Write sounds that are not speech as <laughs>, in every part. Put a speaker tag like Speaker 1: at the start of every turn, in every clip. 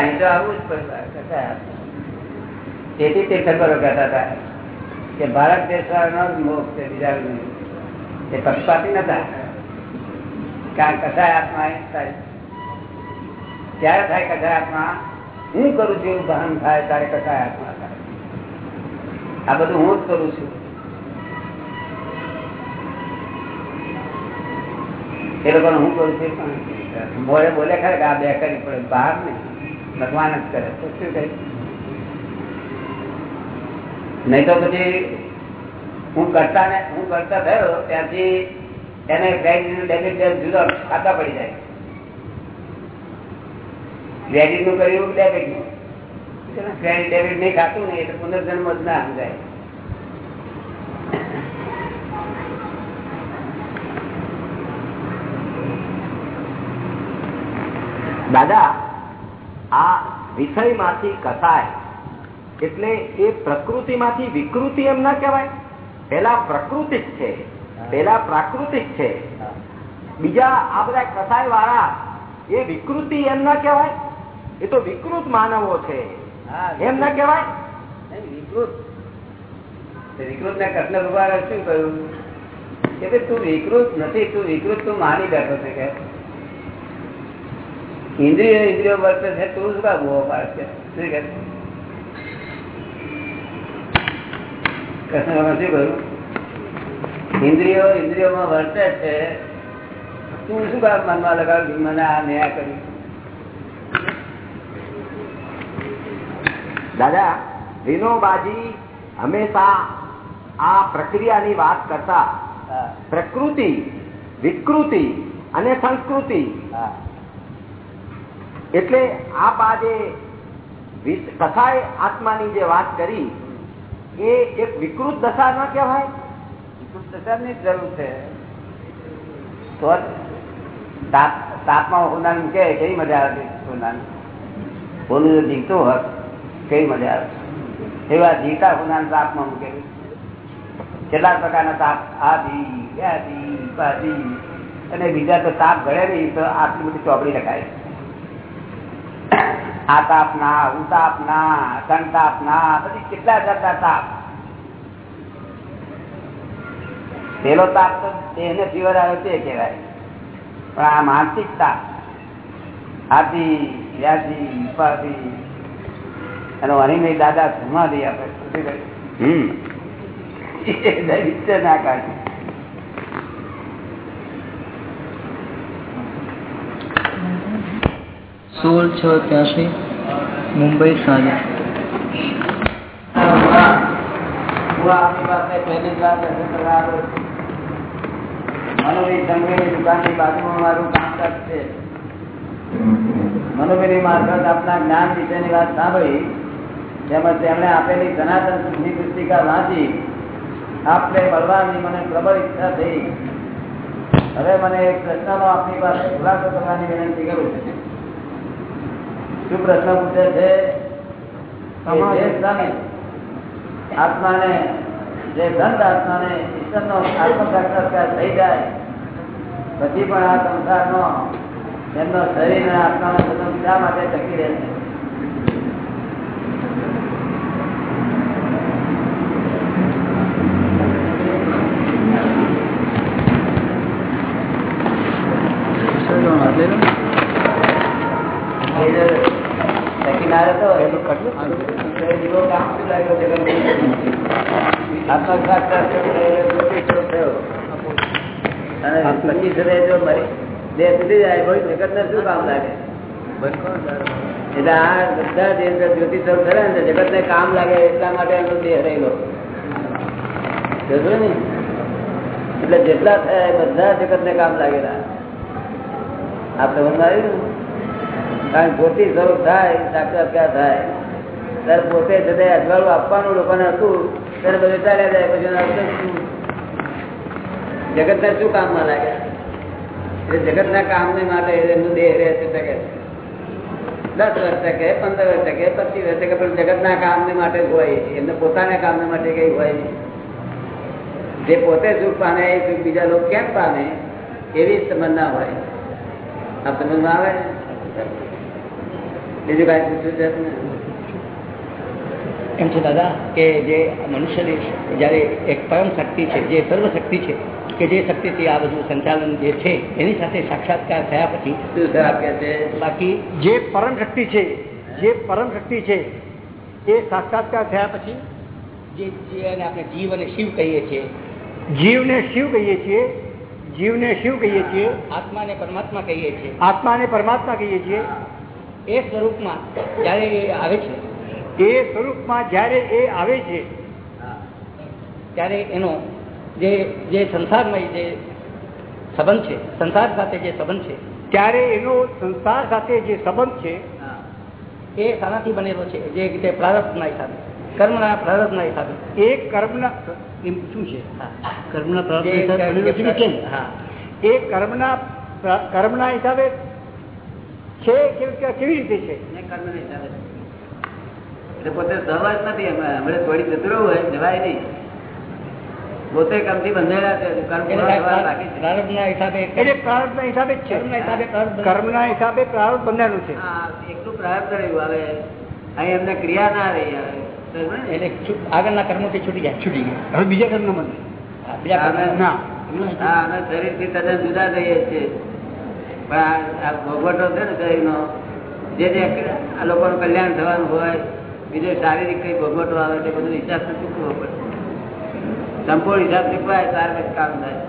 Speaker 1: એટલે અહીં તો આવું જ પડે તેથી તીર્થંકરો કહેતા હતા કે ભારત દેશ વાળાનો મોક્ષ છે બીજા એ પક્ષપાતી નતા કારણ કસાય આત્મા થાય ત્યારે થાય કસાય આત્મા હું કરું છું એવું ભાન થાય ત્યારે કસાય આત્મા થાય આ બધું હું જ કરું છું એ લોકો હું કરું છું બોલે બોલે ખરે કે આ બે કરી પડે બહાર ને ભગવાન જ કરે. શું કહે? નહીં તો પછી હું કરતા ને હું કરતા થયો ત્યાંથી એને ક્રેડિટ ડેબિટ જુદા ખાતા પડી જાય. ક્રેડિટનું કર્યું ડેબિટનું. ક્રેડિટ ડેબિટ નહીં ખાતું ને, એટલે પુનર્જન્મ જ ના સમજાય
Speaker 2: દાદા આ વિષયમાંથી કસાય. એટલે એ પ્રકૃતિમાંથી વિકૃતિ એમ ના કહેવાય. પેલા પ્રકૃતિક છે. પેલા પ્રાકૃતિક છે. બીજા આ બધા કસાય વાળા એ વિકૃતિ એમ ના કહેવાય. એ તો વિકૃત માનવો છે. એમ ના કહેવાય?
Speaker 1: વિકૃત. વિકૃત ને કૃષ્ણ ભગવાન શું કહ્યું? કે તું વિકૃત નથી તું વિકૃત તું માની બેઠો છે કે ઇન્દ્રિય ઇન્દ્રિયો વર્તે છે તું શું કા બહુ પાડ શું કે કૃષ્ણ શું કહ્યું? ઇન્દ્રિયો ઇન્દ્રિયોમાં વર્તે છે. તું શું કામ મનમાં લગાવ મને આ ન્યાય કર્યું
Speaker 2: દાદા વિનોબાજી હંમેશા આ પ્રક્રિયાની વાત કરતા. પ્રકૃતિ વિકૃતિ અને સંસ્કૃતિ એટલે આપ આજે કથાય આત્માની જે વાત કરી એ એક વિકૃત દશા ન કહેવાય?
Speaker 1: વિકૃત દશાની જરૂર છે. તો તાપમાં હોનાનું કે કઈ મજા આવે હોનાનું હોનું જીવતો હોત કઈ મજા આવે એવા જીતા ઉનાન તાપમાં મૂકેલું કેટલાક પ્રકારના તાપ? આદિ વ્યાધિ ઉપાધિ. અને બીજા તો તાપ ગળે નહીં તો આટલી બધી ચોપડી લખાય આ તાપ ના ઉતાપ ના સંતાપ ના બધી કેટલા કરતા તાપ. પેલો તાપ તો દેહ ફીવર આવ્યો તે કહેવાય. પણ આ માનસિક તાપ આથી વ્યાધિ, ઉપાધિ અને અનિમય દાદા સમાધિ આપે. હમ. ના કાઢે.
Speaker 3: સોળ છ ત્યાંસી મુંબઈ સાંજે.
Speaker 1: આપની જ્ઞાન વિશેની વાત સાંભળી તેમજ તેમણે આપેલી સનાતન સુધી પુસ્તિકા વાંચી, આપને મળવાની મને પ્રબળ ઈચ્છા થઈ. હવે મને એક પ્રશ્નનો આપની પાસે ખુલાસો કરવાની વિનંતી કરું છું. શું પ્રશ્ન પૂછે છે? આત્માને જે સંત આત્માને ઈશ્વરનો આત્મ સાક્ષાત્કાર થઈ જાય પછી પણ આ સંસારનો એમનો શરીર અને આત્માનો સંબંધ શા માટે ટકી રહે છે એ જો ટકી ના રહેતો હોય તો તો એ જીવો કામ શું લાગ્યો જગત આત્મ સાક્ષાત્કાર થયો થયો અને પછી છે જો મરી દેહ સુધી જાય ભાઈ જગત ને શું કામ લાગે? એટલે આ બધા જે અંદર જ્યોતિ સ્વરૂપ કરે ને જગત ને કામ લાગે એટલા માટે એનો દેહ રહેલો. ને? એટલે જેટલા થયા એ બધા જગત ને કામ લાગેલા. આ સમજમાં આવ્યું ને? કારણ જ્યોતિ સ્વરૂપ થાય સાક્ષાત્કાર થાય? ત્યારે પોતે જતે અજવાળું આપવાનું લોકોને હતું ત્યારે બધું ચાલ્યા જાય પછી જગત ને શું? કામમાં શું કામમાં ના કામ ને માટે એમનું દેહ રહે છે. શકે દસ વર્ષ ટકે પંદર વર્ષ ટકે પચીસ વર્ષ ટકે પણ જગતના કામને માટે હોય એમને પોતાના કામ માટે કઈ હોય જે પોતે સુખ પામે, એ સુખ બીજા લોકો કેમ પામે, એવી સમજ ના હોય. આ સમજમાં આવે બીજું કાંઈ પૂછ્યું છે
Speaker 4: એમ છે દાદા, કે જે મનુષ્યની જ્યારે એક પરમ શક્તિ છે, જે સર્વ શક્તિ છે કે જે શક્તિથી આ બધું સંચાલન જે છે એની સાથે સાક્ષાત્કાર થયા પછી બાકી
Speaker 5: જે પરમ શક્તિ છે જે પરમ શક્તિ છે એ સાક્ષાત્કાર થયા પછી
Speaker 4: જે જેને આપણે જીવ અને શિવ કહીએ છીએ.
Speaker 5: જીવને શિવ કહીએ છીએ જીવને શિવ કહીએ છીએ
Speaker 4: આત્માને પરમાત્મા કહીએ છીએ.
Speaker 5: આત્માને પરમાત્મા કહીએ છીએ.
Speaker 4: એ સ્વરૂપમાં જ્યારે એ આવે છે
Speaker 5: એ સ્વરૂપમાં જ્યારે એ આવે છે
Speaker 4: ત્યારે એનો જે જે સંસારમય જે સંબંધ છે સંસાર સાથે જે સંબંધ છે
Speaker 5: ત્યારે એનો સંસાર સાથે જે સંબંધ છે
Speaker 4: એ શાનાથી બનેલો છે જે રીતે પ્રારબ્ધના હિસાબે કર્મના પ્રારબ્ધના હિસાબે.
Speaker 5: એ કર્મના એમ શું છે? કર્મના પ્રારબ્ધ કેમ?
Speaker 4: હા.
Speaker 5: એ કર્મના કર્મના હિસાબે છે કે કેવી રીતે છે?
Speaker 1: કર્મના કર્મને હિસાબે. એટલે પોતે સહવાસ નથી હમણાં હમણાં થોડી જતું રહેવું હોય જવાય નહીં. પોતે કર્મથી બંધાયેલા છે કર્મ
Speaker 4: એટલે
Speaker 1: પૂરા થવા
Speaker 4: સાહેબ
Speaker 1: બાકી છે.
Speaker 4: પ્રારબ્ધના હિસાબે
Speaker 5: એટલે પ્રારબ્ધના હિસાબે જ છે. કર્મના હિસાબે પ્રારબ્ધ બંધાયેલું. છે.
Speaker 1: એટલું પ્રારંભ રહ્યું હવે અહીં એમને ક્રિયા ના રહી આવે ને?
Speaker 4: એટલે છૂટ- આગળના કર્મોથી છૂટી જાય. છૂટી ગયા.
Speaker 5: હવે બીજા કર્મ બંધ.
Speaker 4: હા, બીજા
Speaker 5: ના.
Speaker 1: હા અમે શરીરથી તદ્દન જુદા થઈએ છીએ. પણ આ- આ ભોગવટો છે ને શરીરનો જે જે આ લોકોનું કલ્યાણ થવાનું હોય બીજો શારીરિક કઈ ભોગવટો આવે છે બધું હિસાબ નથી કરવો પડે. સંપૂર્ણ હિસાબ ચૂકવાય ત્યાર પછી કામ થાય.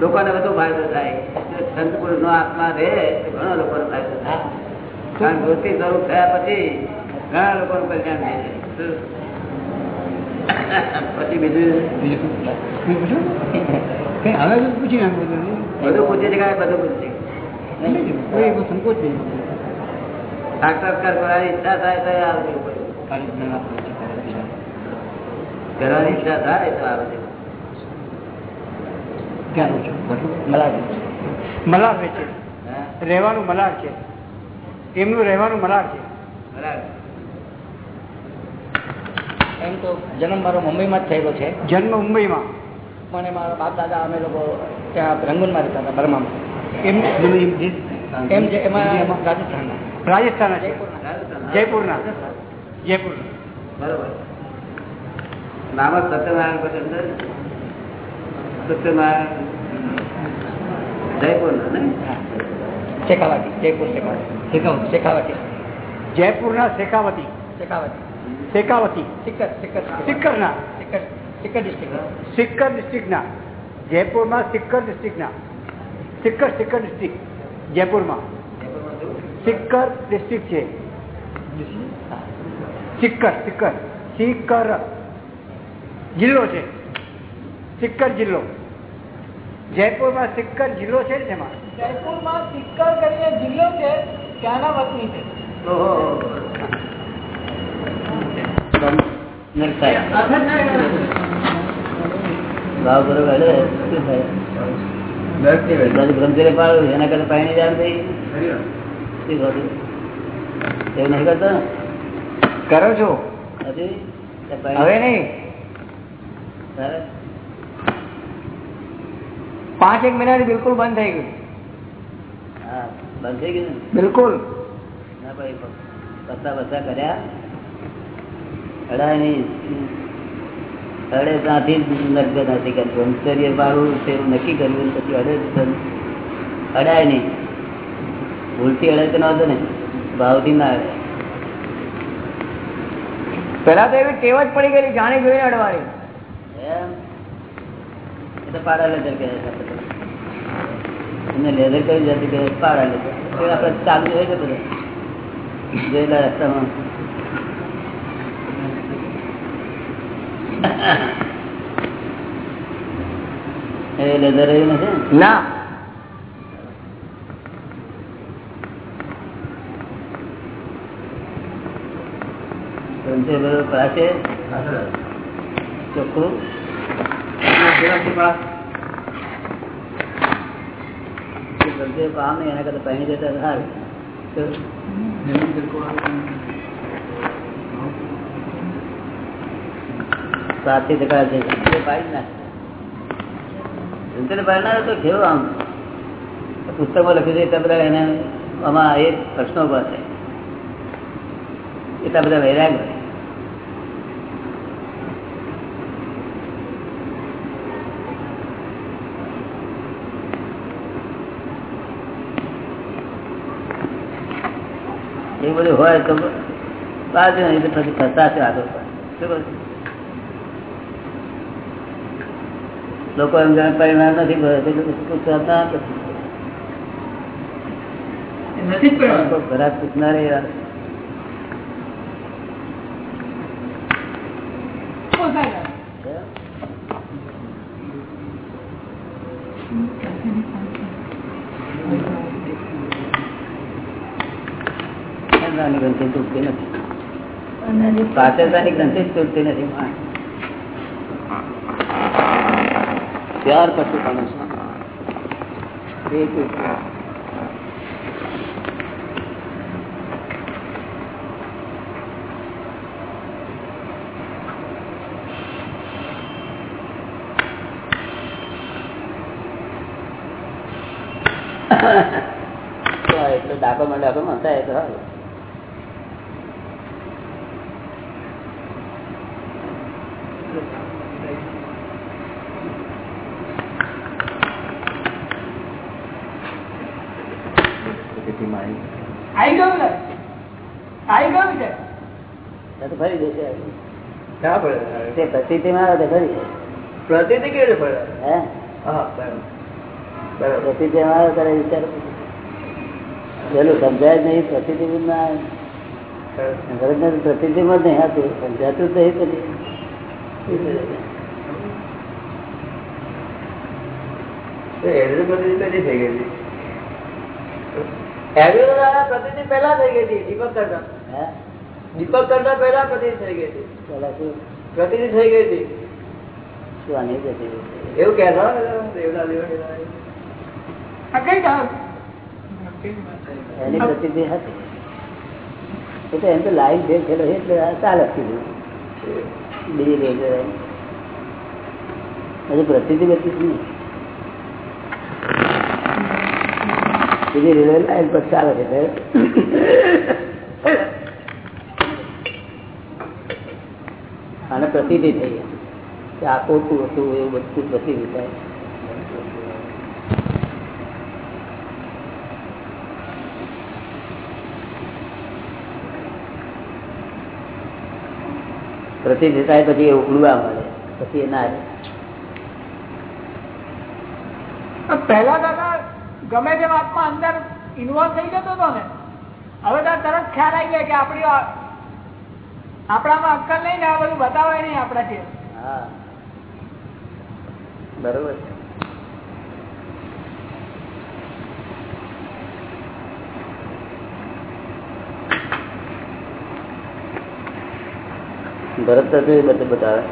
Speaker 1: લોકોને વધુ ફાયદો થાય. સંત પુરુષ નો આત્મા રહે તો ઘણો લોકોને ફાયદો થાય. કારણ જ્યોતિ સ્વરૂપ થયા પછી ઘણા લોકોનું કલ્યાણ થાય છે. પછી બીજું?
Speaker 5: હવે પૂછી બધું.
Speaker 1: પૂછે છે કાંઈ બધું પૂછે
Speaker 5: સંકોચ નહીં.
Speaker 1: સાક્ષાત્કાર કરવાની ઈચ્છા થાય તો આવજો કરવાની ઈચ્છા થાય તો
Speaker 5: આવે છો? મલાર રહે છે?
Speaker 1: હા?
Speaker 5: રહેવાનું મલાર છે. એમનું રહેવાનું મલાર છે.
Speaker 4: એમ તો જન્મ મારો મુંબઈમાં જ થયેલો છે.
Speaker 5: જન્મ મુંબઈમાં.
Speaker 4: પણ બાપ દાદા અમે લોકો ત્યાં રંગૂનમાં રહેતા હતા બર્મામાં.
Speaker 5: એમ એમ
Speaker 4: રાજસ્થાનના.
Speaker 5: રાજસ્થાનના છે.
Speaker 4: જયપુરના.
Speaker 5: જયપુરના. જયપુર
Speaker 1: બરોબર. નામ જ સત્યનારાયણ પછી અંદર? સત્યનારાયણ. જયપુર ને
Speaker 4: હા. શેખાવાટી જયપુર શેખાવાટી શેખાવાટી
Speaker 5: જયપુરના શેખાવતી.
Speaker 4: શેખાવાટી
Speaker 5: શેખાવતી.
Speaker 4: સિક્કર સિક્કર
Speaker 5: સિક્કરના.
Speaker 4: સિક્કર સિક્કર ડિસ્ટ્રિક્ટ
Speaker 5: સિક્કર ડિસ્ટ્રિક્ટના. જયપુરમાં સિક્કર ડિસ્ટ્રિક્ટના. સિક્કર સિક્કર ડિસ્ટ્રિક્ટ. જયપુરમાં. સિક્કર ડિસ્ટ્રિક્ટ છે. સિક્કર સિક્કર. સિક્કર. જિલ્લો છે. સિક્કર જિલ્લો. જયપુરમાં સિક્કર જિલ્લો છે ને તેમાં?
Speaker 6: જયપુરમાં સિક્કર કરીને જિલ્લો છે ત્યાંના વતની છે.
Speaker 1: કરો
Speaker 4: છો. હવે નહીં? પાંચ એક મહિનાથી બિલકુલ બંધ થઈ ગયું.
Speaker 1: હા બંધ થઈ ગયું
Speaker 4: બિલકુલ.
Speaker 1: ના ભાઈ પત્તા બધા કર્યા. અડાય અડે ત્યાંથી જ નથી કરતું બ્રહ્મચર્ય વાળું છે એવું નક્કી કર્યું પછી અડે અડાય નહીં. ભૂલથી અડે તો નહોતો ને. ભાવથી ના અડે.
Speaker 4: પેલા તો એવી ટેવ જ પડી ગયેલી જાણી જોઈને અડવાની.
Speaker 1: પાડા લેધર કહે છે લેધર કઈ જતી કહે પાડા લેધર આપણે ચાલુ હોય છે બધું. જોયેલા રસ્તામાં. એ લેધર નથી ના. ચોખ્ખું? કામ નહીં કરતા પહેરી દેતા સારું તો ટકા છે. જંતર તો કેવું આમ? પુસ્તકમાં લખ્યું છે, એટલા બધા એને આમાં એ પ્રશ્નો ઊભા થાય. એટલા બધા વૈરાગ એવું બધું હોય તો બાજુ નહીં તો પછી થતા છે આગળ કહું લોકો એમ જાણે પરિણામ નથી ભરતા નથી?
Speaker 6: જ પડવાનું
Speaker 1: યાર. એમનાની ગ્રંથિ તૂટતી નથી. પાછળતાની ગ્રંથિ તૂટતી નથી. ત્યાર પછી એટલો ડાકો માં ડાકો માં થાય તો હારું.
Speaker 6: આવી ગયું ને આવી ગયું છે
Speaker 1: તો તો ફરી જશે
Speaker 7: ક્યાં પડે
Speaker 1: તે પ્રતિથિમાં આવે ફરી
Speaker 7: પ્રતિથી કેવી પડે
Speaker 1: હે?
Speaker 7: હા બરાબર. બરાબર.
Speaker 1: આવે ત્યારે વિચાર પેલું સમજાય નહીં પ્રતિથિ ના આવે. ભરતને તો પ્રતિથિમાં જ નહીં હતું સમજાતું જ નહીં પછી.
Speaker 7: પેલી થઈ ગઈ એવી પ્રતિથી પહેલા થઈ ગઈ હતી દીપક કરતા.
Speaker 1: હે?
Speaker 7: દીપક કરતા પહેલા પ્રતિ થઈ ગઈ હતી. પ્રતિ થઈ ગઈ હતી? એવું કહેતા દેવડા દેવડા
Speaker 1: એની પ્રતિથિ હતી. એટલે એમ તો લાઈન ફેર થયેલો એટલે આ ચાલે કીધું. બીજી રેલવે હજુ પ્રતિથિ બધી જ નહીં. બીજી રેલવે લાઈન પર ચાલે છે એટલે. આને પ્રસિદ્ધિ થઈ કે આ ખોટું હતું એવું બધું પ્રસિદ્ધિ થાય. પ્રસિદ્ધિ થાય પછી એ ઉડવા મળે પછી એ ના.
Speaker 6: પહેલા દાદા ગમે તે વાતમાં અંદર ઇન્વોલ્વ થઈ જતો હતો ને, હવે તરત ખ્યાલ આવી જાય કે આપણી આપણામાં અક્કલ નહીં આ બધું બતાવે નહીં આપણાથી.
Speaker 1: હા. બરોબર છે. ભરત તો જોઈ બધું બતાવે.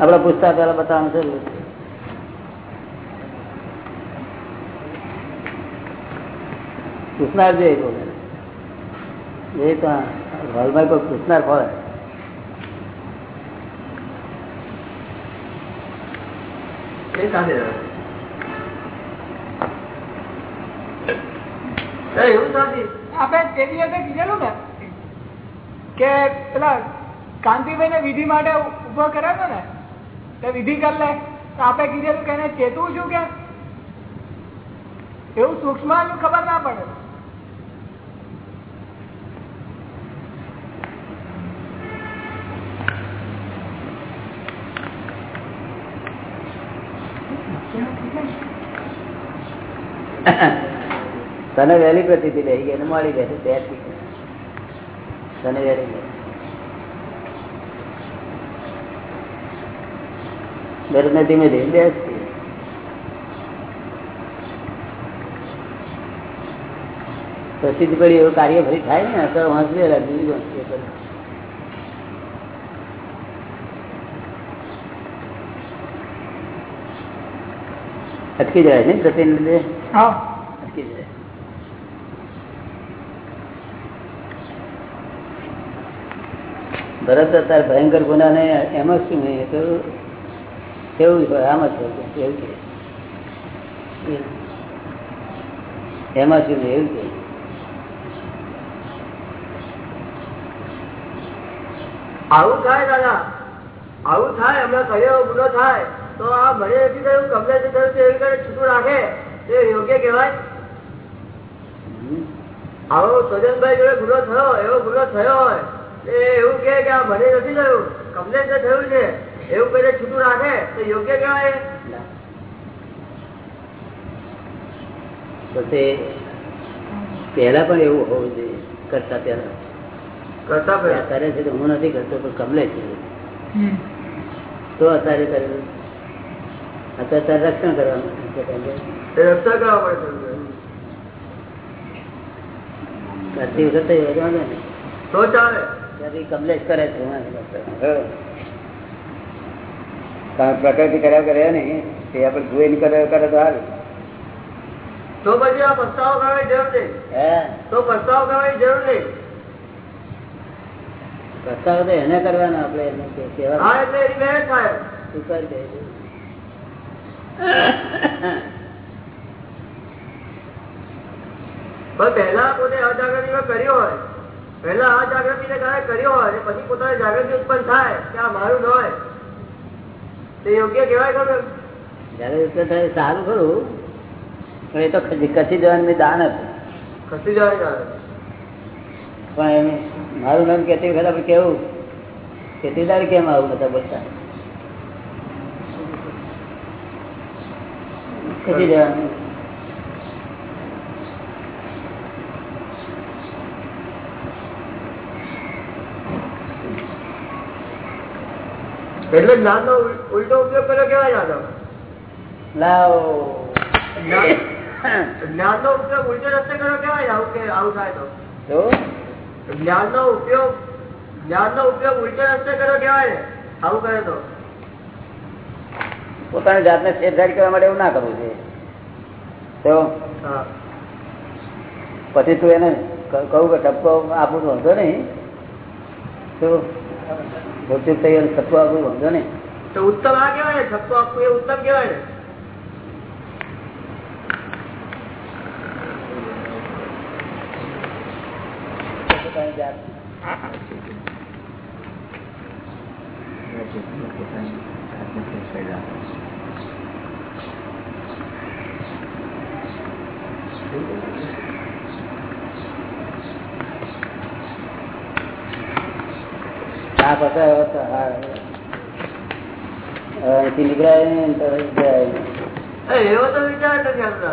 Speaker 1: આપડે પૂછતા પેલા બતાવવાનું છે પૂછનાર જોઈએ એ તો હોલમાં કોઈ પૂછનાર હોય.
Speaker 6: આપણે તે દિવસે કીધેલું ને કે પેલા કાંતિભાઈ ને વિધિ માટે ઊભો કર્યો હતો ને તે વિધિ કરી લે. તો આપણે કીધેલું કે એને ચેતવું છું કે? એવું સૂક્ષ્મ ખબર ના પડે.
Speaker 1: તને વહેલી પ્રતિથી લઈ ગઈ અને મળી ગઈ બે તને વહેલી ગઈ. દરેક ને ધીમે ધીમે બેસતી પ્રસિદ્ધ પડી એવું કાર્ય ફરી થાય ને તો વાંચવે લાગી વાંચવે અટકી જાય ને પ્રતિનિધિ?
Speaker 6: હા.
Speaker 1: અટકી જાય તરત અત્યારે ભયંકર ગુના ને એમાં શું નહીં તો એવું આમ જ એવું છે. એમાં શું નહીં એવું છે.
Speaker 7: આવું થાય દાદા આવું થાય હમણાં કહ્યો ગુનો થાય તો આ મને નથી થયું ગમે છૂટું રાખે તે યોગ્ય કહેવાય. આવો સજનભાઈ જોડે ગુનો થયો એવો ગુનો થયો હોય એવું કે આ મને નથી થયું કમ્પ્લેન થયું છે. એવું કઈ છૂટું રાખે તો યોગ્ય કહેવાય.
Speaker 1: તો તે પહેલા પણ એવું હોવું જોઈએ કરતા પહેલા.
Speaker 7: કરતા પહેલા?
Speaker 1: કરે છે તો હું નથી કરતો પણ કમલે છે. તો અત્યારે કરેલું અત્યારે તારે રક્ષણ કરવાનું
Speaker 7: રક્ષણ કરવા પડે
Speaker 1: કરતી વખતે યોજવાનું ને
Speaker 7: તો ચાલે.
Speaker 1: કમલેશ કરે છે પ્રકૃતિ કર્યા કર્યા ને તે આપણે જોઈ ની કરે કરે તો હાલ
Speaker 7: તો પછી આ પસ્તાવો કરવાની જરૂર નહીં. તો પસ્તાવો કરવાની જરૂર નહીં.
Speaker 1: તો એને કરવાનો આપણે એને
Speaker 7: હા એટલે એની મહેનત થાય.
Speaker 1: તું કરી દે
Speaker 7: પણ પહેલા પોતે અજાગૃતિમાં કર્યો હોય. પહેલા અજાગૃતિને કારણે કર્યો હોય અને પછી પોતાની જાગૃતિ ઉત્પન્ન થાય કે આ મારું ન હોય. તે યોગ્ય કહેવાય
Speaker 1: થાય સારું ખરું પણ એ તો ખસી જવાની દાન હતું.
Speaker 7: ખસી જવાની કારણે
Speaker 1: પણ મારું નામ કેતી વખત આપણે કેવું? ખેતીદાર કેમ આવું બધા બોલતા? ખસી જવાનું.
Speaker 7: એટલે જ્ઞાનનો ઉલટો ઉપયોગ કર્યો કેવાય દાદા?
Speaker 1: જ્ઞાન
Speaker 7: નો ઉપયોગ ઉલટો રસ્તે કર્યો કેવાય? આવું કે આવું થાય તો.
Speaker 1: જ્ઞાન
Speaker 7: નો ઉપયોગ જ્ઞાનનો ઉપયોગ ઉલટો રસ્તે કર્યો કેવાય? આવું કરે તો.
Speaker 1: પોતાની જાતને છેડછાડ કરવા માટે એવું ના કરવું છે. તો? પછી તું એને કહું કે ટપકો આપું તો વાંધો નહીં. તો? ભૌતિક થઈ અને ઠપકો આપવું વાંધો નહીં.
Speaker 7: તો ઉત્તમ આ કેવાય ને છપ્પો આપવું એ ઉત્તમ કેવાય Thank
Speaker 1: પોતાની આ હવે હા. અહીંથી નીકળાય નહીં ને જાય.
Speaker 7: એવો તો વિચાર નથી આવતો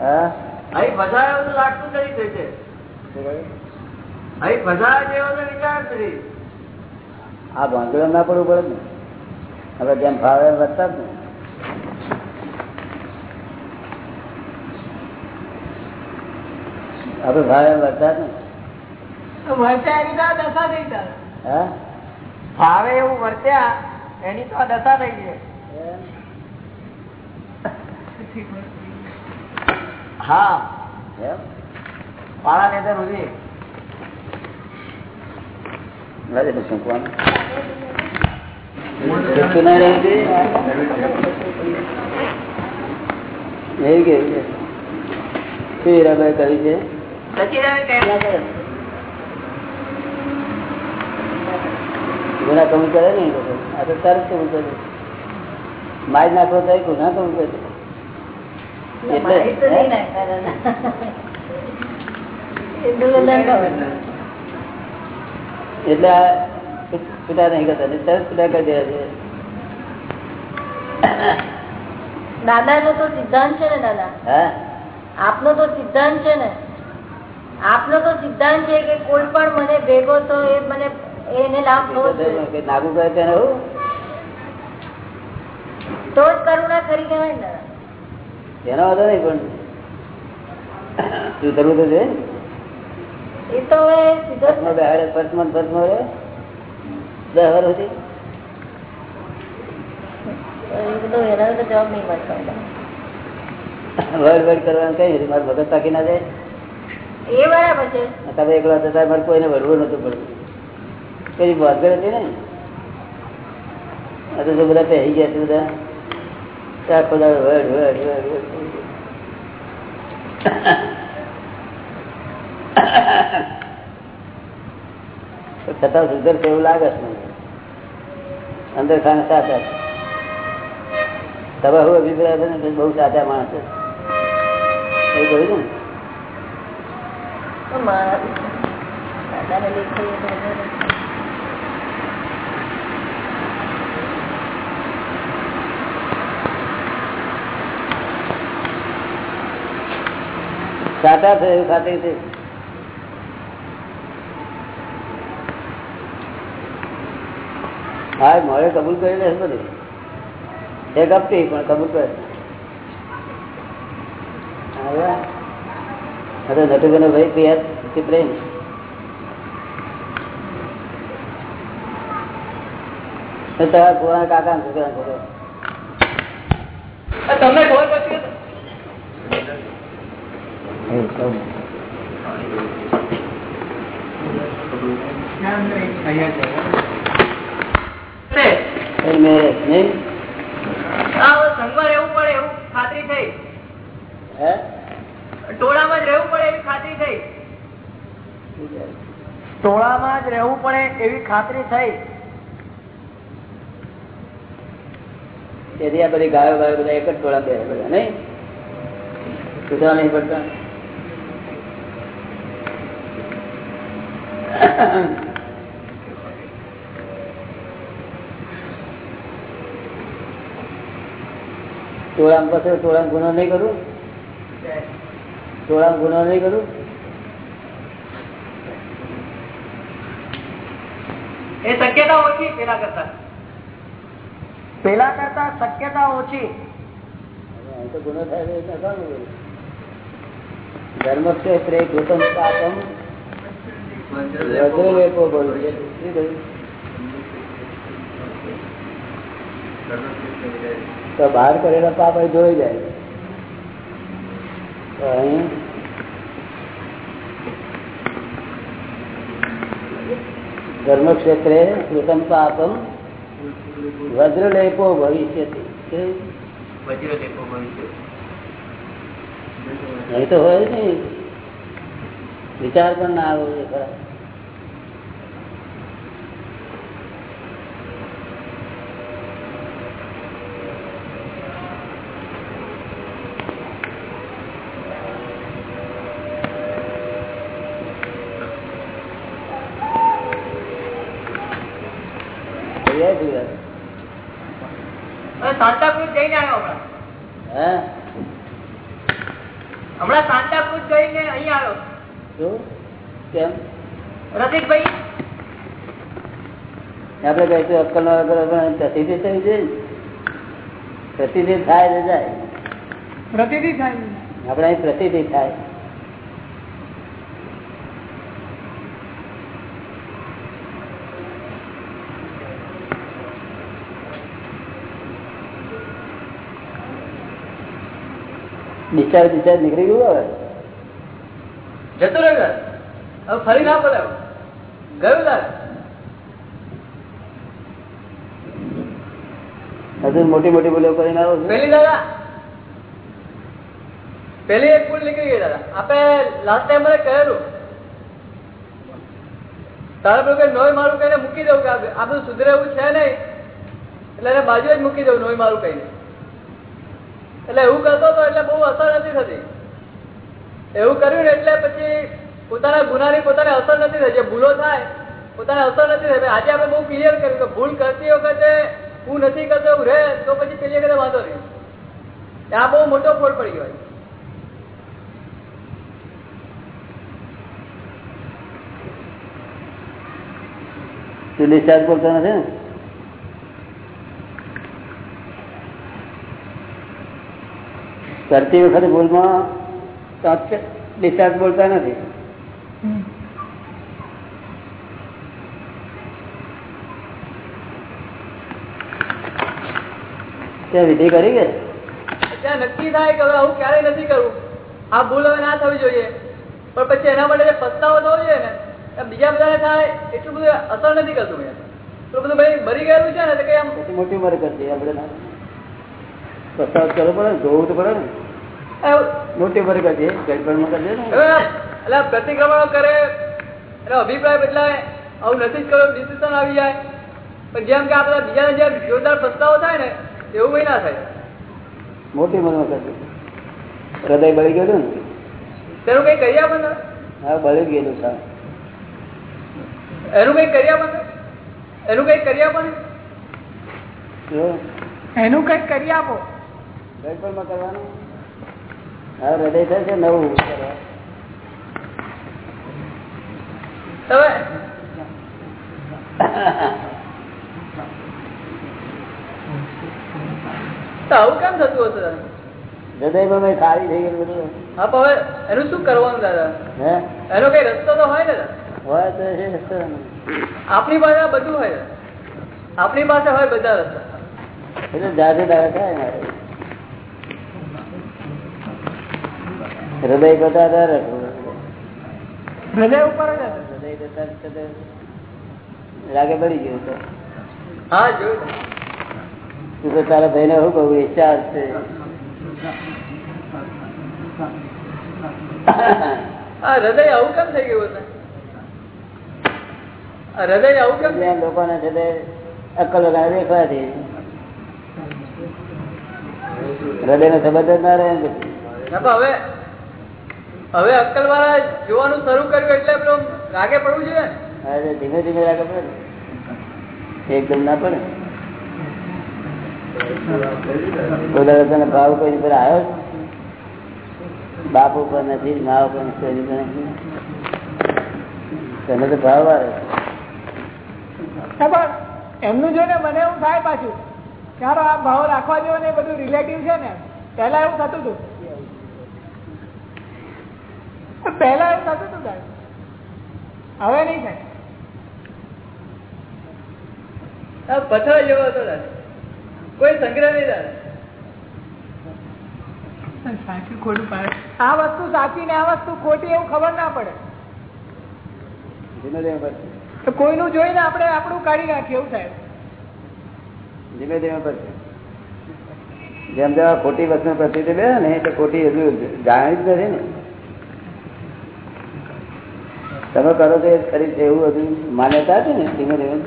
Speaker 1: હા?
Speaker 7: અહીં ફસાય તો લાગતું નથી તે
Speaker 1: શું
Speaker 7: અહીં ફસાય જેવો તો વિચાર નથી.
Speaker 1: આ ભાંગડો ના પડવું પડે ને. હવે જેમ ભાવે વધતા જ ને. આપડે ભાવે જ ને.
Speaker 8: એની દશા થઈ ભાવે એવું વર્ત્યા એની તો આ દશા થઈ છે?
Speaker 7: હા પાળા લેતા નથી
Speaker 1: કરી તો શીખવાનું શીખતું ના રહેવું જોઈએ એવી કેવી છે શું હીરાભાઈ કરી છે ગુના કબૂલ કરે ને આ તો તરત કબૂલ કરે. મારી નાખો તો ગુના કબૂલ કરે. એટલે છૂટા નહીં કરતા ને તરત છૂટા કરી દેવા છે.
Speaker 9: દાદા નો તો સિદ્ધાંત છે ને દાદા.
Speaker 1: હા?
Speaker 9: આપનો તો સિદ્ધાંત છે ને. આપનો તો સિદ્ધાંત છે કે કોઈ પણ મને ભેગો તો એ મને
Speaker 1: નાગુ કરે તેને હું
Speaker 9: તો જ કરુણા ખરી કહેવાય ને.
Speaker 1: એનો વાંધો નહીં પણ સુધરવું તો છે
Speaker 9: એ તો હવે
Speaker 1: પર્સમાં પર્સમાં રહે દસ વર્ષ સુધી?
Speaker 9: જવાબ નહીં મળતો.
Speaker 1: વડ વડ કરવાનું કઈ મારું મગજ તાકી ના જાય.
Speaker 9: એ બરાબર છે.
Speaker 1: તમે એકલા હતા મારે કોઈને વડવું નતું પડતું. કઈ ભાગર હતી ને? આ તો બધા પહેરી ગયા છે બધા. ચાર બધા વડ વડ વડ છતાં સુધર એવું લાગે છે અંદર ખાને સાચા છે તમે હું અભિપ્રાય છે ને બહુ સાચા માણસ છે. એ કહ્યું ને
Speaker 9: તો મારા દાદાને દેખાઈએ તો વધારે.
Speaker 1: સાચા છે, એવું ખાતરી છે. હા મળે કબૂલ કરી લે બધું. એક હપ્તી પણ કબૂલ કરે. અરે, નટુભાઈ ભાઈ પ્રિયા પ્રેમ? તારા કુવાના કાકા છોકરા છોકરા
Speaker 8: તમને ખબર પડતી
Speaker 1: મેરેજ નહીં
Speaker 8: સંઘમાં રહેવું પડે એવું ખાતરી થઈ
Speaker 1: હે
Speaker 8: ટોળામાં જ રહેવું પડે એવી ખાતરી થઈ. ટોળામાં જ રહેવું પડે એવી ખાતરી થઈ.
Speaker 1: તેથી આ બધી ગાયો ગાયો બધા એક જ ટોળા બે બધા નહીં? સુધરા નહીં પડતા ટોળામાં પાસે ટોળામાં ગુનો નહીં કરું? ટોળામાં ગુનો નહીં કરું?
Speaker 8: એ શક્યતા ઓછી પેલા કરતા. પેલા કરતા શક્યતા ઓછી.
Speaker 1: ગુનો થાય કૃતમ પાપમ. તો બહાર કરેલા પાપ ધોઈ જાય. અહીં ધર્મક્ષેત્રે કૃતમ પાપમ વજ્રલેપો ભવિષ્યતિ. કેવું? અહીં તો હોય ને વિચાર પણ ના આવવો જોઈએ ખરા તૈયાર થઈ ગયા.
Speaker 8: સાંતાક્રુઝ જઈને આવ્યો હમણાં
Speaker 1: હે
Speaker 8: હમણાં સાંતાક્રુઝ જઈને અહીં આવ્યો
Speaker 1: શું કેમ
Speaker 8: રસિકભાઈ
Speaker 1: કહીશું અક્કલ ના વગર પ્રતિથી થવી જોઈએ ને. થાય તો જાય.
Speaker 8: પ્રતિથી થાય
Speaker 1: આપણે અહીં પ્રતિથી થાય. ડિસ્ચાર્જ ડિસ્ચાર્જ નીકળી ગયું હવે?
Speaker 8: જતો રહે હવે ફરી ના બોલાવ. ગયું તારે?
Speaker 1: હજુ મોટી મોટી ભૂલો કરીને આવો
Speaker 8: પેલી દાદા. પેલી એક ભૂલ નીકળી ગઈ દાદા. આપણે લાસ્ટ ટાઈમ મને કહેલું. તારા પેલું નોય મારું કહીને મૂકી દઉં કે આ બધું સુધરે એવું છે નહીં. એટલે એને બાજુ જ મૂકી દઉં નોય મારું કહીને. એટલે એવું કરતો હતો એટલે બહુ અસર નથી થતી. એવું કર્યું ને એટલે પછી પોતાના ગુનાની પોતાને અસર નથી થઈ. જે ભૂલો થાય, પોતાને અસર નથી થઈ. આજે આપણે બહુ ક્લિયર કર્યું કે ભૂલ કરતી વખતે હું નથી કરતો એવું રહે તો પછી પેલી વખતે વાંધો નહીં. ત્યાં બહુ મોટો ફોડ પડી ગયો.
Speaker 1: તું ડિસ્ચાર્જ બોલતો નથી ને? કરતી વખતે ભૂલમાં ડિસ્ચાર્જ બોલતા નથી? તે વિધિ કરી કે?
Speaker 8: ત્યાં નક્કી થાય કે હવે આવું ક્યારેય નથી કરવું. આ ભૂલ હવે ના થવી જોઈએ. પણ પછી એના માટે જે પસ્તાવો થવો જોઈએ ને બીજા બધાને થાય એટલું બધું અસર નથી કરતું મેં. એટલું બધું ભાઈ મરી ગયેલું છે ને તો કઈ આમ
Speaker 1: મોટી ઉંમરે કરતી આપણે પસ્તાવ કરવો પડે ને જોવું તો પડે ને. મોટી ઉંમરે કરજે ગડબડમાં કરજે ને.
Speaker 8: હવે એટલે પ્રતિક્રમણો કરે એનો અભિપ્રાય બદલાય આવું નથી જ કરો ડિસિઝન આવી જાય. પણ જેમ કે આ બીજા બીજાને જેમ જોરદાર પસ્તાવો થાય ને એવું કઈ ના થાય.
Speaker 1: મોટી મનમાં કરતું હૃદય બળી ગયેલું ને?
Speaker 8: તેનું કઈ કરી આપણને
Speaker 1: હા બળી ગયેલું સા
Speaker 8: એનું કઈ કરી આપણને એનું કઈ કરી
Speaker 1: આપણને
Speaker 8: એનું કઈ કરી આપો.
Speaker 1: પણ કરવાનું હા હૃદય થશે નવું કરવા.
Speaker 8: તમે <laughs> તો આવું કેમ થતું હશે
Speaker 1: હૃદયમાં મેં ખાલી થઈ ગયું બધું?
Speaker 8: હા હવે એનું શું કરવાનું દાદા?
Speaker 1: હે?
Speaker 8: એનો કઈ રસ્તો તો હોય ને દાદા?
Speaker 1: હોય તો એ રસ્તો.
Speaker 8: આપણી પાસે બધું હોય આપણી પાસે હોય બધા રસ્તા.
Speaker 1: એટલે જાતે દાદા થાય હૃદય કરતા દર
Speaker 8: હૃદય ઉપર
Speaker 1: હૃદય કરતા લાગે પડી ગયું તો.
Speaker 8: હા જોયું.
Speaker 1: તું તો તારા ભાઈને શું કહું એ છે
Speaker 8: હૃદય આવું કેમ થઈ ગયું હૃદય આવું કેમ?
Speaker 1: લોકોને છે અક્કલ વગર દેખવાથી હૃદય નો સંબંધ જ ના રહે ને.
Speaker 8: ના હવે હવે અક્કલ વાળા જોવાનું શરૂ કર્યું એટલે પેલો રાગે પડવું જોઈએ ને.
Speaker 1: ધીમે ધીમે રાગે પડે એકદમ ના પડે. તને ભાવ કોઈ પર આવ્યો છે? બાપ ઉપર નથી મા ઉપર નથી તને તો ભાવ આવે.
Speaker 8: એમનું જોઈને મને એવું થાય પાછું. ચાલો આ ભાવ રાખવા જેવો ને બધું રિલેટિવ છે ને પહેલા એવું થતું હતું. પહેલા એવું થતું હતું સાહેબ. હવે નહીં થાય. પથ્થર જેવો હતો કોઈ સંગ્રહ નહીં સાચું ખોટું પાડે. આ વસ્તુ સાચી ને આ વસ્તુ ખોટી એવું ખબર ના પડે. કોઈનું જોઈને આપણે આપણું કાઢી નાખીએ એવું સાહેબ
Speaker 1: ધીમે ધીમે પડશે જેમ જેમ ખોટી વસ્તુ પ્રસિદ્ધિ લે ને એટલે ખોટી હજુ જાણી જ નથી ને. તમે કરો તો એ ખરી એવું હજુ માન્યતા છે ને ધીમે ધીમે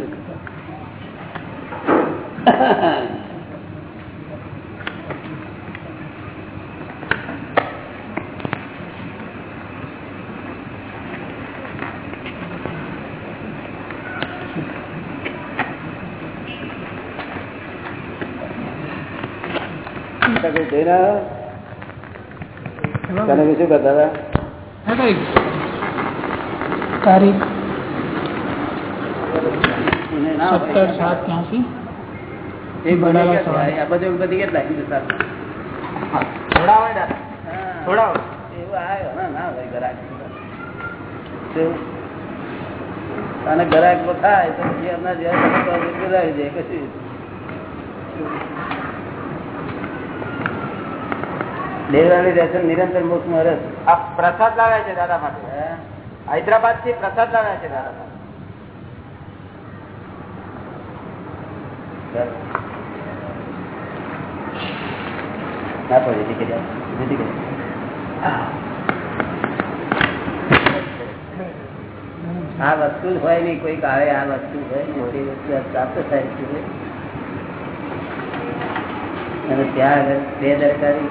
Speaker 1: તને શું કરતા હતા
Speaker 8: તારીખ
Speaker 1: ના
Speaker 8: સત્તર સાત ત્યાંસી.
Speaker 1: એ બરાબર સવારે. આ બધું બધી કેટલા
Speaker 2: થોડા હોય દાદા. થોડા
Speaker 1: એવું આવ્યો. ના ના ભાઈ ગરાક? અને ગરાક થાય તો પછી એમના જેવા કશું. દેવરાની દર્શન નિરંતર મુખમાં રસ
Speaker 2: આ પ્રસાદ લાવ્યા છે દાદા માટે હૈદરાબાદથી પ્રસાદ લાવ્યા છે દાદા
Speaker 1: આ વસ્તુ જ હોય નહીં કોઈ આવે આ વસ્તુ હોય મોટી વસ્તુ પ્રાપ્ત થાય છે. અને ત્યાં બે દરકારી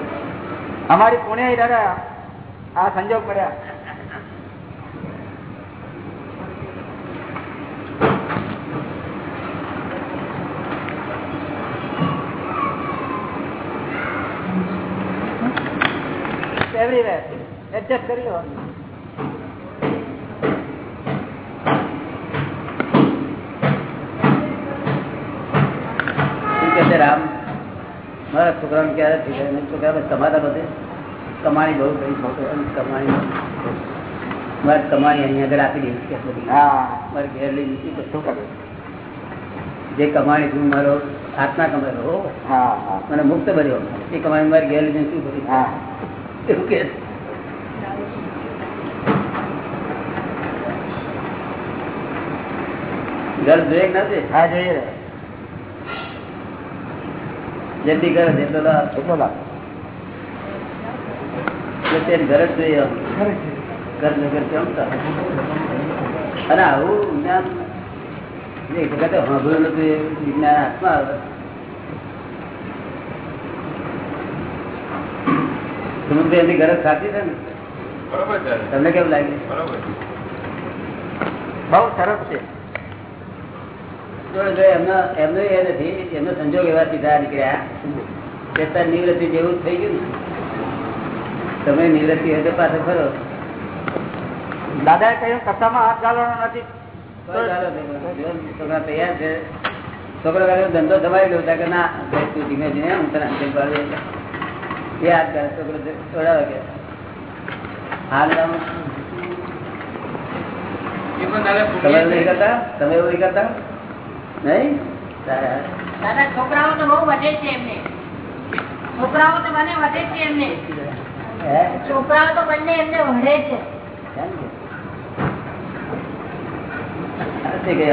Speaker 2: અમારી પુણે દાદા? આ સંજોગ પડ્યા. એવરીવેર એડજસ્ટ કરી લો.
Speaker 1: શું છે રામ? મારા છોકરાને ક્યારે થઈ જાય છોકરા તમારા બધે? કમાણી બહુ કરી કમાણી મારે કમાણી અહીંયા આગળ આપી કે મારે ઘેર લઈ તો શું જે કમાણી તું મારો હાથના કમાયો હો. મને મુક્ત ભર્યો એ કમાણી મારી ઘેર લઈને શું કર્યું એવું કે. ઘર જોઈએ નથી
Speaker 2: હા જોઈએ.
Speaker 1: જેટલી કરે જેટલો લાભ.
Speaker 2: કેટલો લાભ.
Speaker 1: જોઈએ ઘર વગર ચાલે? અને આવું જ્ઞાન એક વખત સાંભળ્યું નતું એ વિજ્ઞાન હાથમાં આવે. એમની ગરજ સાચી છે ને? તમને કેવું લાગે?
Speaker 10: બરોબર
Speaker 11: બહુ સરસ છે.
Speaker 1: એમનો એમનો એ નથી એમનો સંજોગ એવા સીધા નીકળ્યા. નિવૃત્તિ જેવું જ થઈ ગયું ને. તમે નિવૃત્તિ હોય તો પાછો ખરો
Speaker 11: દાદાએ કહ્યું કથામાં હાથ ગાળવાનો નથી.
Speaker 1: છોકરા તૈયાર છે છોકરો કહે ધંધો દબાઈ લો. કે ના તું ધીમે ધીમે હું તને હાથે પાડું એ હાથ કરે છોકરો છોડાવે કે હાલ આમ
Speaker 10: એ પણ દાદા
Speaker 1: તમે એવું નહીં કરતા? તમે એવું કરતા? નહીં?
Speaker 9: દાદા છોકરાઓ તો બહુ વધે છે એમને. છોકરાઓ તો બંને વધે છે એમને.
Speaker 1: હે?
Speaker 9: છોકરાઓ તો બંને એમને છે.
Speaker 1: કે? કે.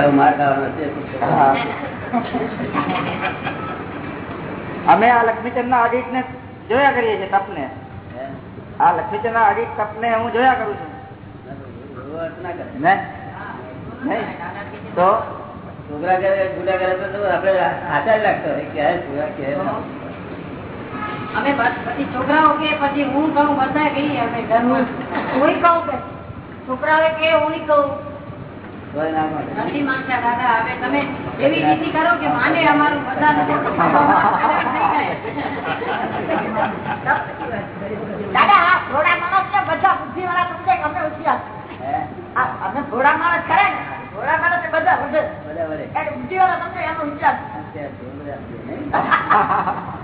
Speaker 11: અમે આ લક્ષ્મીચંદ ના ઓડિટ ને જોયા કરીએ છીએ તપને. આ લક્ષ્મીચંદ ના ઓડિટ તપને હું જોયા કરું છું. તો?
Speaker 1: છોકરા કરે ગુડા કરે તો આપડે આચાર લાગતો હોય ક્યારે છોકરા ના.
Speaker 9: અમે પછી છોકરાઓ કે પછી હું કહું બધા કહીએ અમે ઘરમાં. હું કહું કે છોકરાઓ કે હું કહું.
Speaker 1: તોય ના મળે.
Speaker 9: નથી માંગતા દાદા હવે તમે એવી રીતે કરો કે માને અમારું બધા દાદા થોડા માણસ ને બધા બુદ્ધિ વાળા સમજે અમે હોશિયાર. અમે થોડા માણસ કરે ને? થોડા માણસ બધા
Speaker 1: બધા
Speaker 9: બુદ્ધિ વાળા સમજે એનો હોશિયાર <laughs>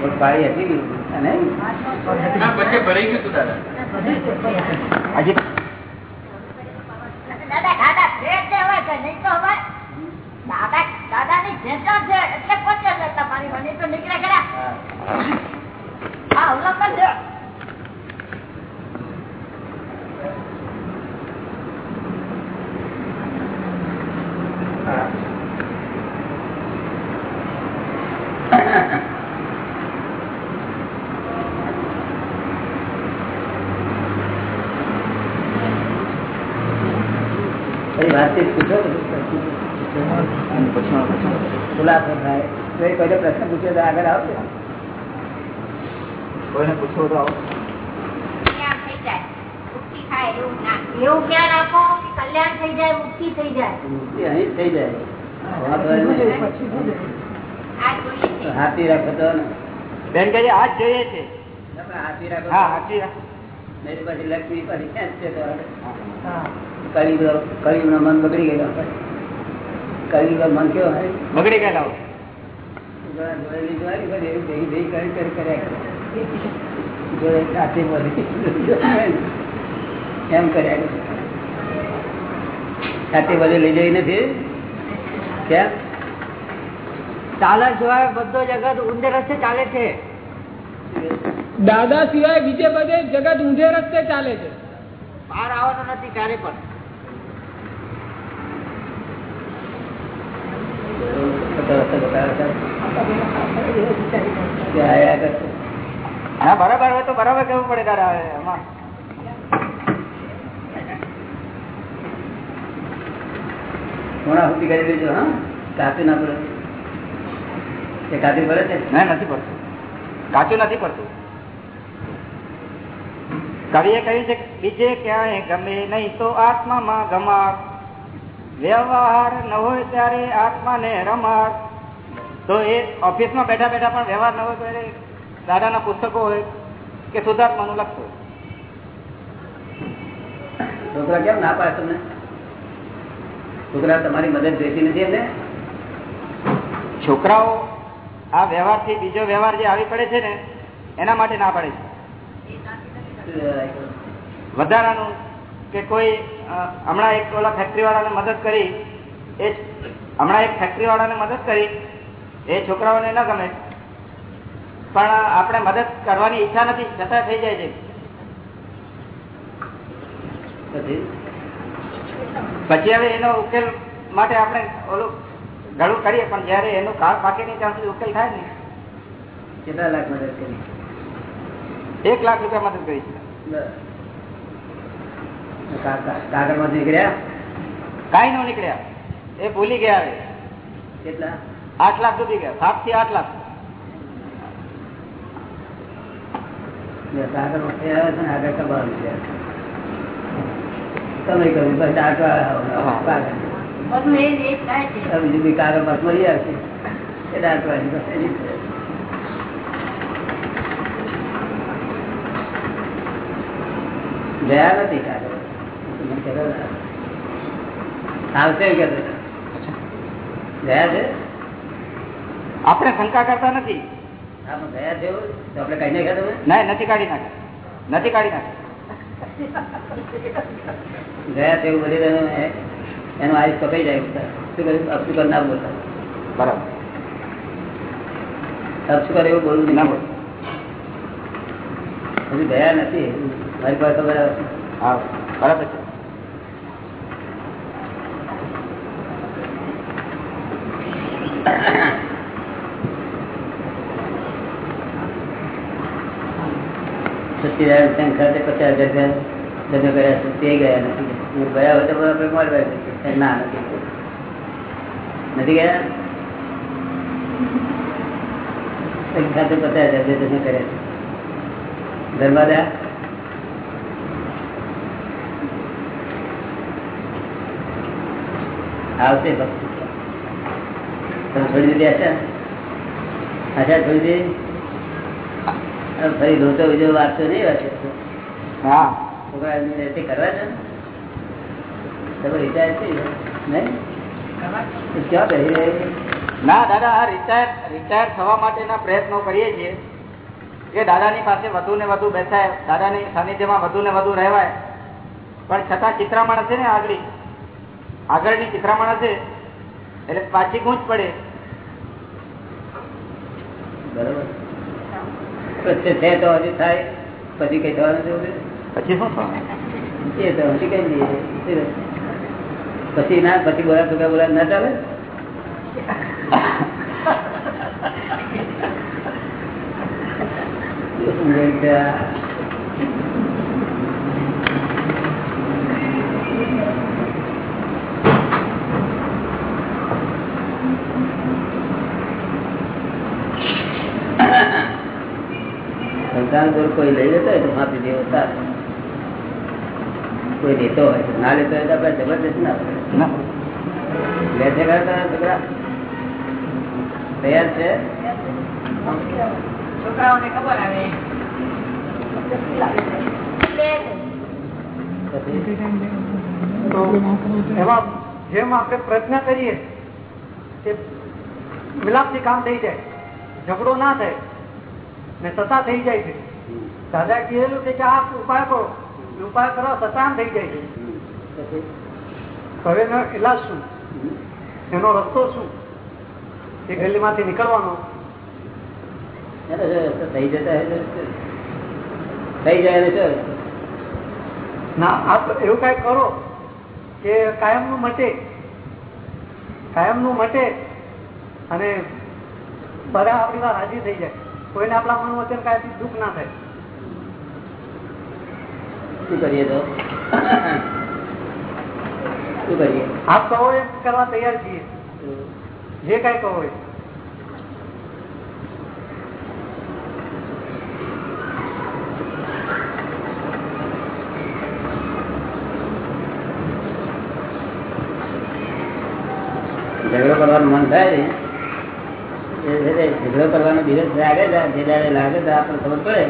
Speaker 1: પાણી હતી ગયું
Speaker 10: દાદા.
Speaker 9: ની ભેટો છે એટલે પચે તમારી મને તો નીકળે ખરા
Speaker 1: હા.
Speaker 9: હા અવલંબન છે
Speaker 1: કઈ વાતચીત પૂછો ખુલાસો થાય તો એ પૂછ્યો તો આગળ આવશે
Speaker 11: કોઈને પૂછો તો આવો.
Speaker 9: કલ્યાણ થઈ જાય? મુક્તિ થાય એવું ક્યાં રાખો કલ્યાણ થઈ જાય મુક્તિ થઈ જાય.
Speaker 1: મુક્તિ અહીં થઈ જાય. વાંધો નહીં.
Speaker 9: આ જોઈએ છે.
Speaker 1: હાથી રાખો તો
Speaker 11: બેન કહે છે જોઈએ છે.
Speaker 1: હાથી રાખો
Speaker 11: હા.
Speaker 1: નહીં પછી લક્ષ્મી પછી ખેંચ છે તો કળિયુગ કળિયુગનો મન બગડી ગયેલો કળિયુગ મન કેવો
Speaker 11: બગડી ગયેલા.
Speaker 1: એમ બધે
Speaker 11: જગત ઊંધે રસ્તે ચાલે છે
Speaker 8: દાદા સિવાય બીજે બધે જગત ઊંધે રસ્તે ચાલે છે
Speaker 11: બહાર આવવાનો નથી ક્યારે પણ. હા
Speaker 1: ના
Speaker 11: નથી પડતું. કાચું નથી પડતું. કવિએ કહ્યું છે બીજે ક્યાંય ગમે નહીં તો આત્મામાં ગમાર વ્યવહાર ન હોય ત્યારે આત્માને રમાડ. તો એ ઓફિસમાં બેઠા બેઠા પણ વ્યવહાર ન હોય ત્યારે દાદાના પુસ્તકો હોય કે શુદ્ધાત્માનું લખતું
Speaker 1: છોકરા કેમ ના પાડે તમને? છોકરા તમારી મદદ જોઈતી નથી એમને?
Speaker 11: છોકરાઓ આ વ્યવહારથી બીજો વ્યવહાર જે આવી પડે છે ને એના માટે ના પડે છે? વધારાનું કે કોઈ હમણાં એક ઓલા ફેક્ટરી વાળાને મદદ કરી એ હમણાં એક ફેક્ટરી વાળાને મદદ કરી એ છોકરાઓને ન ગમે. પણ આપણે મદદ કરવાની ઈચ્છા નથી છતાં થઈ જાય છે.
Speaker 1: પછી
Speaker 11: હવે એનો ઉકેલ માટે આપણે ઓલું ઘણું કરીએ પણ જયારે એનું કાળ પાકે નહીં ત્યાં સુધી ઉકેલ થાય ને
Speaker 1: કેટલા લાખ મદદ કરી?
Speaker 11: એક લાખ રૂપિયા મદદ કરી છે.
Speaker 1: કાગળમાં નીકળ્યા?
Speaker 11: કાંઈ નો નીકળ્યા. એ ભૂલી ગયા હવે.
Speaker 1: કેટલા?
Speaker 11: આઠ લાખ સુધી ગયા. સાતથી આઠ લાખ.
Speaker 1: ગયા નથી કાગળ. આવશે એમ ગયા છે?
Speaker 11: આપણે શંકા કરતા નથી.
Speaker 1: ગયા છે આપણે કઈ નાખ્યા તમે?
Speaker 11: ના નથી કાઢી નાખે નથી કાઢી નાખે
Speaker 1: ગયા છે બધી એનું આયુષ કપાઈ જાય શું કર્યું? ના બોલતા.
Speaker 11: બરાબર.
Speaker 1: અપશુકર એવું બોલવું
Speaker 11: ના બોલ.
Speaker 1: હજુ ગયા નથી. મારી પાસે ખબર આવે.
Speaker 11: હા બરાબર છે.
Speaker 1: સત્યનારાયણ તે ગયા નથી. ગયા હોય તો મળવા નથી. ગયા? સંઘ ખાતે પચાસ હજાર રૂપિયા કર્યા છે. આવશે તમે છોડી દીધી આશા આશા છોડી દીધી ફરી ધોતો બીજો વાંચતો નહીં વાંચે
Speaker 11: હા.
Speaker 1: કરવા છે તમે રિટાયર થઈ નહીં? ક્યાં બેસી રહે
Speaker 11: ના દાદા આ રિટાયર રિટાયર થવા માટેના પ્રયત્નો કરીએ છીએ. કે દાદાની પાસે વધુ ને વધુ બેસાય દાદાની સાનિધ્યમાં વધુ ને વધુ રહેવાય. પણ છતાં ચિત્રામણ હશે ને આગળ? આગળની ચિત્રામણ હશે? એટલે પાછી ગૂંચ પડે.
Speaker 1: બરોબર. તો થાય. પછી કઈ થવાનું
Speaker 11: પછી શું
Speaker 1: પછી ના પછી બોલા છોકરા બોલા ના ચાલે? <laughs> શું કે જોર કોઈ લઈ લેતો હોય તો માફી દેવો સારું. કોઈ લેતો હોય તો ના લેતો હોય તો આપણે જબરદસ્ત ના લે છે છોકરા? તૈયાર છે?
Speaker 10: છોકરાઓને ખબર આવે.
Speaker 5: એમાં જેમ આપણે પ્રયત્ન કરીએ કે મિલાપથી કામ થઈ જાય. ઝઘડો ના થાય. ને સતા થઈ જાય છે. દાદા કહેલું છે કે આ ઉપાય કરો. ઉપાય કરો સતાન થઈ જાય છે. હવે એનો ઇલાજ શું? એનો રસ્તો શું? એ ગલીમાંથી નીકળવાનો.
Speaker 1: એનો જો રસ્તો થઈ જતા થઈ જાય ને
Speaker 5: ના આપ એવું કઈ કરો કે કાયમનું મટે. કાયમનું મટે અને બધા આપણી વાર હાજી થઈ જાય કોઈને આપણા મનમાં અત્યારે કાંઈ દુઃખ ના થાય.
Speaker 1: શું કરીએ તો? શું કરીએ?
Speaker 5: આપ કહો એમ કરવા તૈયાર છીએ. જે કાંઈ કહો એ.
Speaker 1: ઝઘડો કરવાનું મન થાય ને એ ઝઘડો કરવાનો ધીરજ લાગે છે જે લાગે છે આપણે ખબર પડે.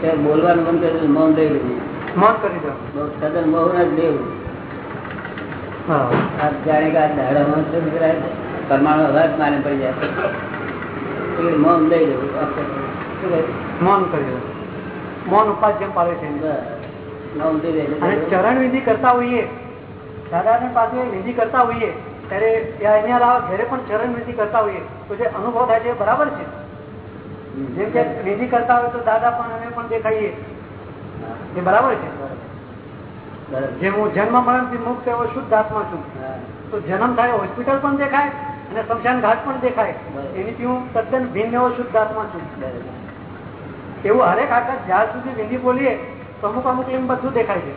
Speaker 1: ત્યારે બોલવાનું મન કર્યું મૌન લઈ લેવું
Speaker 5: મૌન કરી દો.
Speaker 1: સદન મૌન જ લેવું
Speaker 5: હા
Speaker 1: જાણે કે આ દાડામાં શું પરમાણુ અવાજ મારે પડી જાય મૌન લઈ કહ્યું?
Speaker 5: મૌન કરી દો. મૌન પાડે છે. અને ચરણ વિધિ કરતા હોઈએ. દાદાને પાસે વિધિ કરતા હોઈએ. ત્યારે ત્યાં એની અલાવા ઘરે પણ ચરણ વિધિ કરતા હોઈએ. તો જે અનુભવ થાય છે બરાબર છે. જેમ કે વિધિ કરતા હોય તો દાદા પણ અમે પણ દેખાઈએ. એ બરાબર છે. જે હું જન્મ મરણથી મુક્ત એવો શુદ્ધ આત્મા છું. તો જન્મ થાય હોસ્પિટલ પણ દેખાય અને સ્મશાન ઘાટ પણ દેખાય. એનીથી હું તદ્દન ભિન્ન એવો શુદ્ધ આત્મા છું. એવું હરેક આકાશ જ્યાં સુધી વિધિ બોલીએ તો અમુક અમુક એમ બધું દેખાય છે.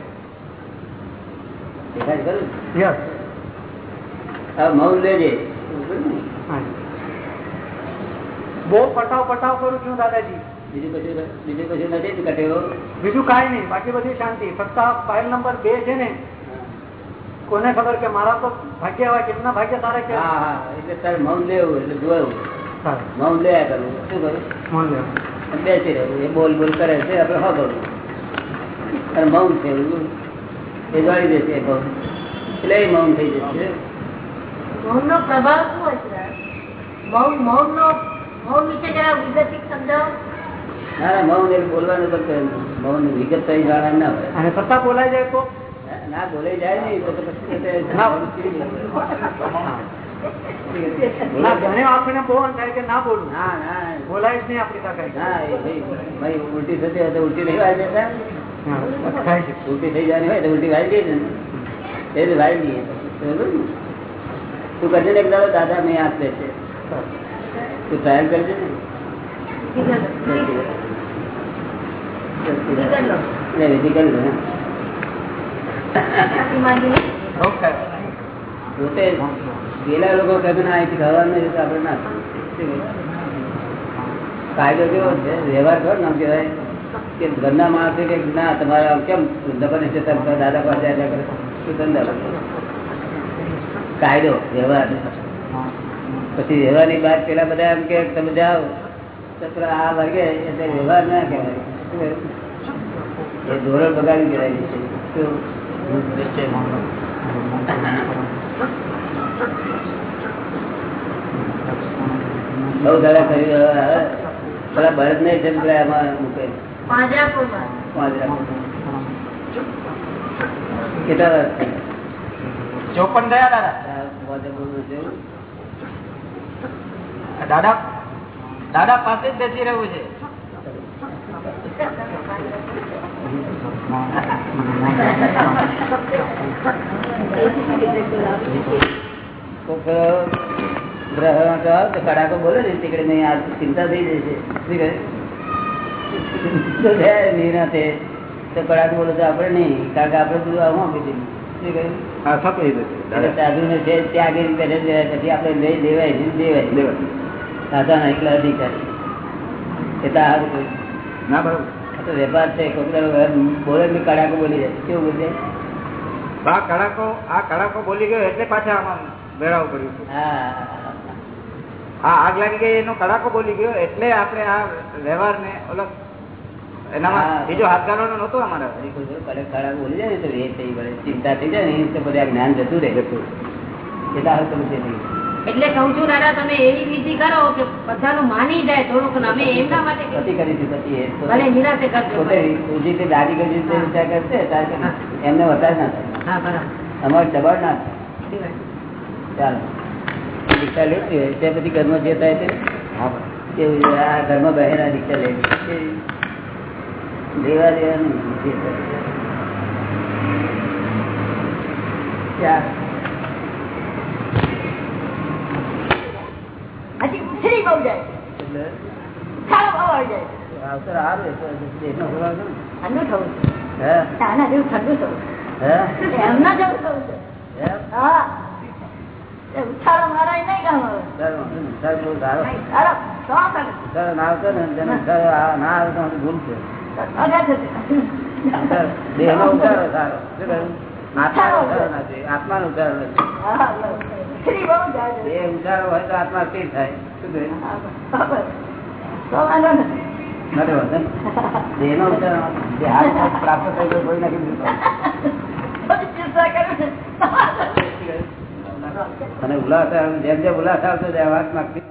Speaker 5: બહુ પટાવ પટાવ કરું છું દાદાજી.
Speaker 1: બીજું કશું બીજું કશું નથી જ કટેવો
Speaker 5: બીજું કાંઈ નહીં બાકી બધી શાંતિ. ફક્ત આ ફાઇલ નંબર બે છે ને કોને ખબર કે મારા તો ભાગ્ય હોય કેમના ભાગ્ય સારા કે
Speaker 1: હા હા એટલે તારે મૌન લેવું એટલે જોવું
Speaker 5: સારું.
Speaker 1: મૌન લેયા કરવું શું કરું?
Speaker 5: મોન લેવું.
Speaker 1: અને બેસી રહેવું એ બોલ બોલ કરે છે આપણે હા કરવું અને મૌન છે એવું એ ગાળી દેશે એ મૌન એટલે એ મૌન થઈ જશે.
Speaker 9: મૌન નો પ્રભાવ શું હોય છે? મૌન મૌન નો મૌન વિશે જરા વિગતિક સમજાવો.
Speaker 1: ના ના મૌન એટલે બોલવાનું પણ મૌન વિગત થઈ જાણવા ના હોય.
Speaker 5: અને છતાં બોલાઈ જાય તો?
Speaker 1: ના બોલાઈ જાય
Speaker 5: ને.
Speaker 1: તો
Speaker 5: બોલાય
Speaker 1: એ ઉલટી થતી હોય તો ઉલટી નહીં વાય દેતા.
Speaker 5: છે.
Speaker 1: ઉલટી થઈ જવાની હોય તો ઉલટી વાળી દે ને એ વાય ને? તું કરજે ને દાદા મેં આપે છે તું ટ્રાયલ કરજે ને એટલે વિધિ કરી લો ને પેલા લોકો કહે ના અહીંથી ના કાયદો કેવો છે વ્યવહાર કરો ને આમ કહેવાય કે ધંધા માણસે કે ના તમારે કેમ પર છે તમે દાદા પાસે આવ્યા કરે શું ધંધા? કાયદો વ્યવહાર પછી વ્યવહારની બાદ પેલા બધા એમ કે, તમે જાઓ તો આ વર્ગે, એટલે વ્યવહાર ના કહેવાય ધોરણ બગાડી કહેવાય છે. દાડા કર્યું પેલા ભરત ને પેલા એમાં મૂકે. કેટલા
Speaker 11: ચોપન થયા દાદા? દાદા દાદા પાસે જ બેસી રહેવું છે
Speaker 1: કોક ગ્રહણ તો આવે તો કડાકો બોલે ને તીકડે નહીં આ ચિંતા થઈ જશે શું કહે? નિરાંતે. તો. કડાકો બોલે તો આપણે નહીં કારણ કે આપણે બધું આવું આપી દીધું. જે ત્યાગી પછી લઈ લેવાય દેવાય ના એકલા અધિકારી. એટલે સારું.
Speaker 11: ના બરોબર.
Speaker 1: તો વેપાર છે બોલે કડાકો બોલી જાય કેવું બોલે?
Speaker 11: આ કડાકો આ કડાકો બોલી ગયો એટલે પાછા આમાં વેળાવું પડ્યું.
Speaker 1: હા.
Speaker 11: આ આગ લાગી ગઈ એનો કડાકો બોલી ગયો એટલે આપણે આ વ્યવહાર ને ઓલો એનામાં બીજો હાથ ગાળવાનો નહોતો અમારે.
Speaker 1: કડક બોલી જાય ને તો એ થઈ પડે. ચિંતા થઈ જાય ને તો બધા જ્ઞાન જતું રહે. એટલે હાલ તે થઈ
Speaker 9: એટલે કહું છું દાદા તમે એવી વિધિ કરો કે બધાનું માની જાય થોડુંક અમે એમના માટે
Speaker 1: કરી પોતે-
Speaker 9: ભલે નિરાશે કરજો
Speaker 1: પોતે દાદી કરી વિચાર કરશે એમને વધારે ના થાય. અમારે દબાણ ના થાય. ચાલો. દીક્ષા લેતી હોય તે પછી ઘરમાં જે થાય તે. છે, આ ઘરમાં બહેરા દીક્ષા લેવી દેવા લેવા દેવા નહીં નું થાય. ચાલ.
Speaker 9: હજી ઉછળી બહુ જાય સારો ભાવ આવી જાય
Speaker 1: અવસર આવે દેશનો ખોરાક છે
Speaker 9: ઠંડુ થવું છે.
Speaker 1: હે?
Speaker 9: જેવું ઠંડુ થવું છે. એમના જેવું થવું છે.
Speaker 1: હા.
Speaker 9: એ ઉછાળો મારાય નહીં કામ આવે
Speaker 1: સારું, હમ, સારું, બહુ સારો.
Speaker 9: સારો સો ટકા.
Speaker 1: સારો ના આવતો ને તેનો ના આવે તો ભૂલ છે
Speaker 9: અગા થશે.
Speaker 1: ઉતારો સારો. શું કહ્યું? આત્માનો ઉતારો નથી.
Speaker 9: જાય છે.
Speaker 1: હોય તો આત્મા સ્થિર થાય. શું. અને ઉલ્લાસ જેમ જેમ ઉલ્લાસ આવતો વાત નાખતી